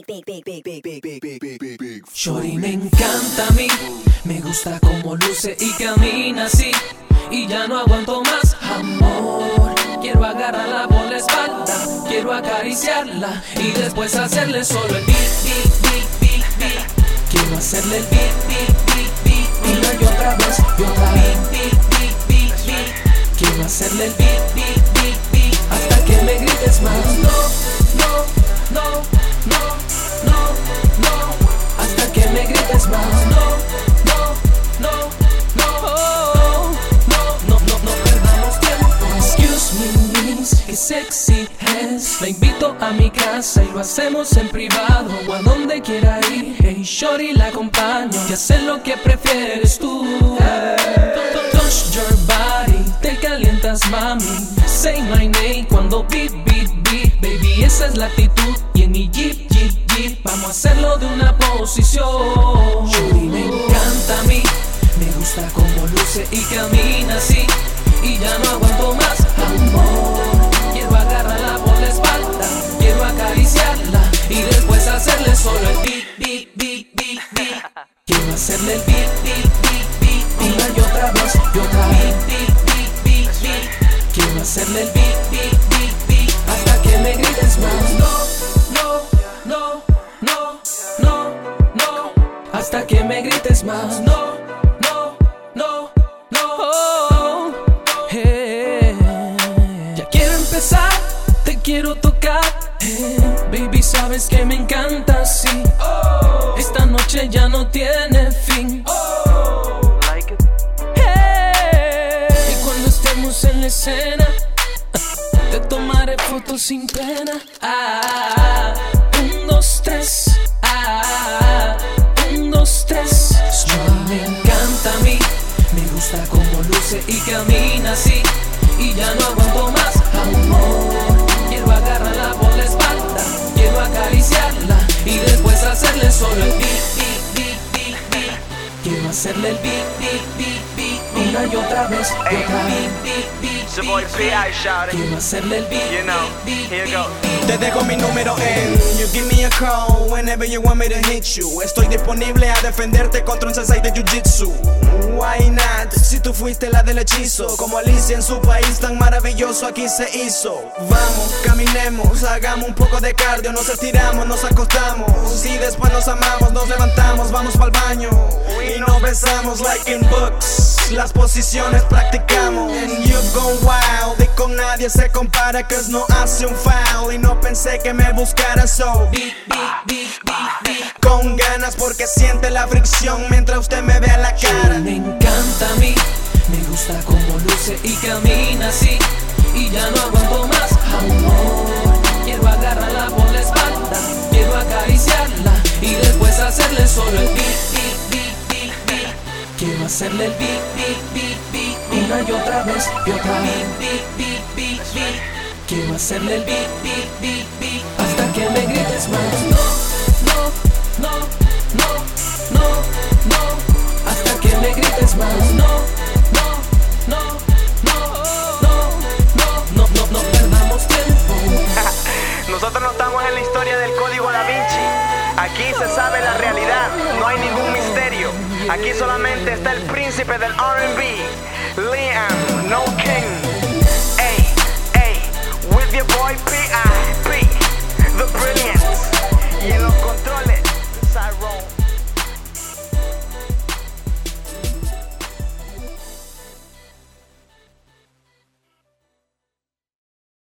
big, me encanta a mí, me gusta como luce y camina así. Y ya no aguanto más amor. Quiero agarrarla por la espalda, quiero acariciarla y después hacerle solo el beat, beat, beat, beat. Quiero hacerle el beat, beat, beat, beat, una y otra vez y otra vez. Beat, beat, beat, beat. Quiero hacerle el beat, beat, beat, beat, hasta que me grites más. No, no, no, no, sexy. La invito a mi casa y lo hacemos en privado o a donde quiera ir. Hey, shorty, la acompaño y hace lo que prefieres tú. Touch your body, te calientas, mami. Say my name cuando beat, beat, beat. Baby, esa es la actitud. Y en mi jeep, jeep, jeep, vamos a hacerlo de una posición. Shorty, me encanta a mí. Me gusta como luce y camina así. Y ya no aguanto más hacerle el beat, beat, beat, beat. Una y otra vez y otra vez. Beat, beat, beat, beat. Quiero hacerle el beat, beat, beat, beat. Hasta que me grites más. No, no, no, no, no, no. Hasta que me grites más. No, no, no, no. Oh, hey. Ya quiero empezar, te quiero tocar. eh. Baby, sabes que me encanta así. Esta noche ya no tiene fin. Hey. Y cuando estemos en la escena, te tomaré fotos sin pena. Ah, un, dos, tres. Ah, un, dos, tres. Shorty me encanta a mí. Me gusta como luce y camina así. Y ya no aguanto solo el beat, beat, beat, beat, beat. Quiero hacerle el beat, beat, beat, beat. Una y otra vez. Y otra. Quiero hacerle el beat, You know, beat, here beat, you go. beat. Te dejo mi número en You give me a call whenever you want me to hit you Estoy disponible a defenderte contra un sensei de jiu-jitsu Why not? Si tú fuiste la del hechizo Como Alicia en su país tan maravilloso aquí se hizo Vamos, caminemos, hagamos un poco de cardio Nos estiramos, nos acostamos Y después nos amamos, nos levantamos, vamos pa'l baño Y nos besamos like in books Las posiciones practicamos And you've gone wild Y con nadie se compara que no hace un foul Y no pensé que me buscara so. Con ganas porque siente la fricción Mientras usted me ve a la cara Me encanta a mí, me gusta como luce y camina así. Y ya no aguanto más. Y después hacerle solo el beat, beat, beat, beat, beat. Quiero hacerle el beat, beat, beat, beat. Una y otra vez y otra vez. Beat, beat, beat, beat. Quiero hacerle el beat, beat, beat, beat. Hasta que me grites más. No, no, no, no, no, no. Hasta que me grites más. No, no, no, no, no, no, no, no, no perdamos tiempo. Nosotros no estamos en la historia del código Da Vinci. Aquí se sabe la realidad, no hay ningún misterio. Aquí solamente está el príncipe del RB, Liam, no king. Hey, hey, with your boy.